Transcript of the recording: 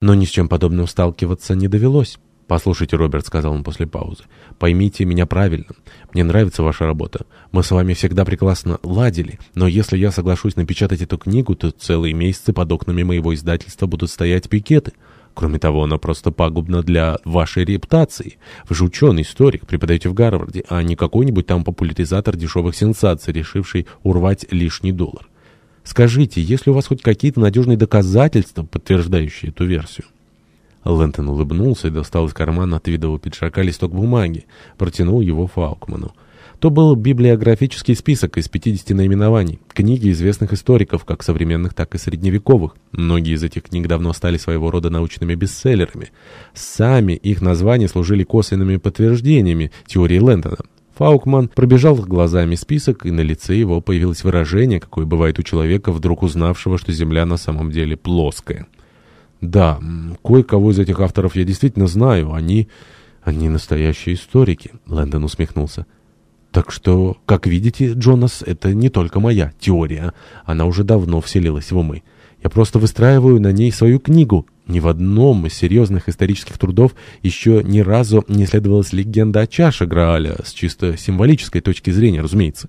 Но ни с чем подобным сталкиваться не довелось. «Послушайте, Роберт», — сказал он после паузы, — «поймите меня правильно. Мне нравится ваша работа. Мы с вами всегда прекрасно ладили, но если я соглашусь напечатать эту книгу, то целые месяцы под окнами моего издательства будут стоять пикеты. Кроме того, она просто пагубна для вашей репутации. Вы же ученый, историк, преподаете в Гарварде, а не какой-нибудь там популяризатор дешевых сенсаций, решивший урвать лишний доллар. Скажите, есть ли у вас хоть какие-то надежные доказательства, подтверждающие эту версию?» Лэнтон улыбнулся и достал из кармана от видового пиджака листок бумаги, протянул его Фаукману. То был библиографический список из 50 наименований, книги известных историков, как современных, так и средневековых. Многие из этих книг давно стали своего рода научными бестселлерами. Сами их названия служили косвенными подтверждениями теории Лэнтона. Фаукман пробежал глазами список, и на лице его появилось выражение, какое бывает у человека, вдруг узнавшего, что Земля на самом деле плоская. Да, кое-кого из этих авторов я действительно знаю. Они... они настоящие историки. Лэндон усмехнулся. Так что, как видите, Джонас, это не только моя теория. Она уже давно вселилась в умы. Я просто выстраиваю на ней свою книгу. Ни в одном из серьезных исторических трудов еще ни разу не исследовалась легенда о чаше Грааля, с чисто символической точки зрения, разумеется.